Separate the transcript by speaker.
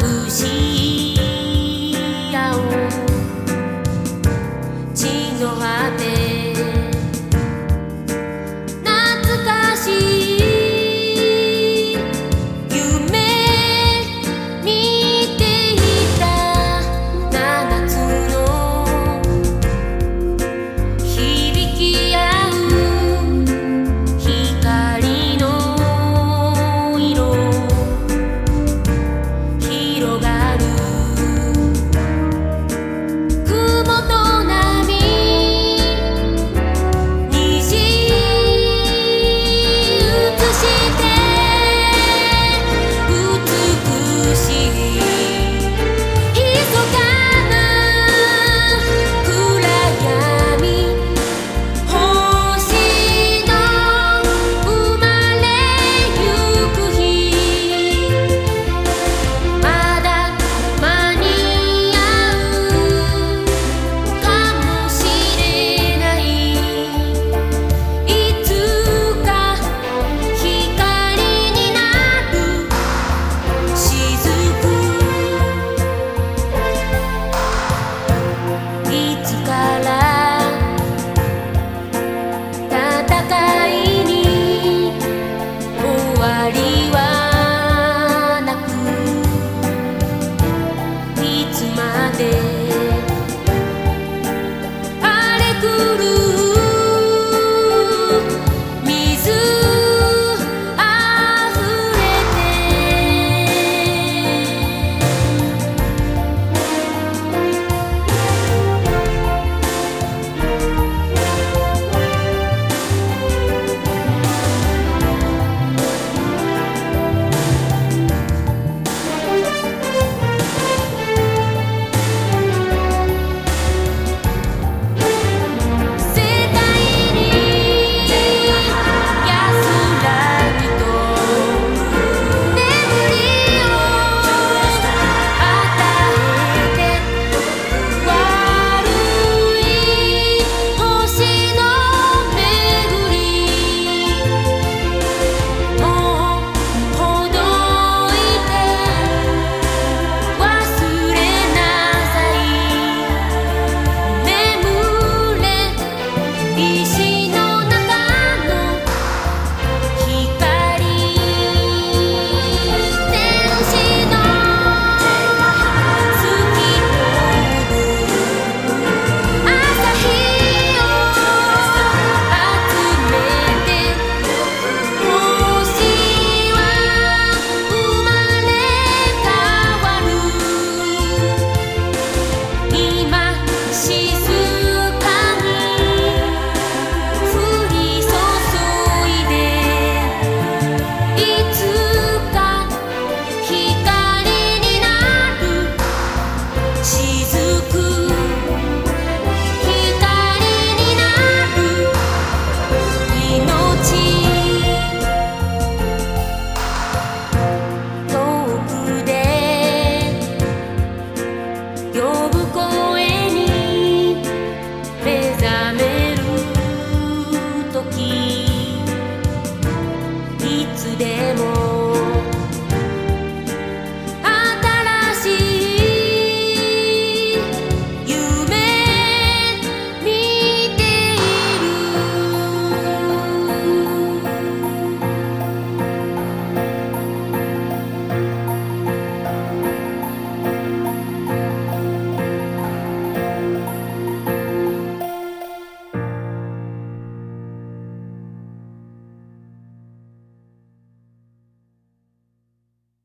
Speaker 1: 呼吸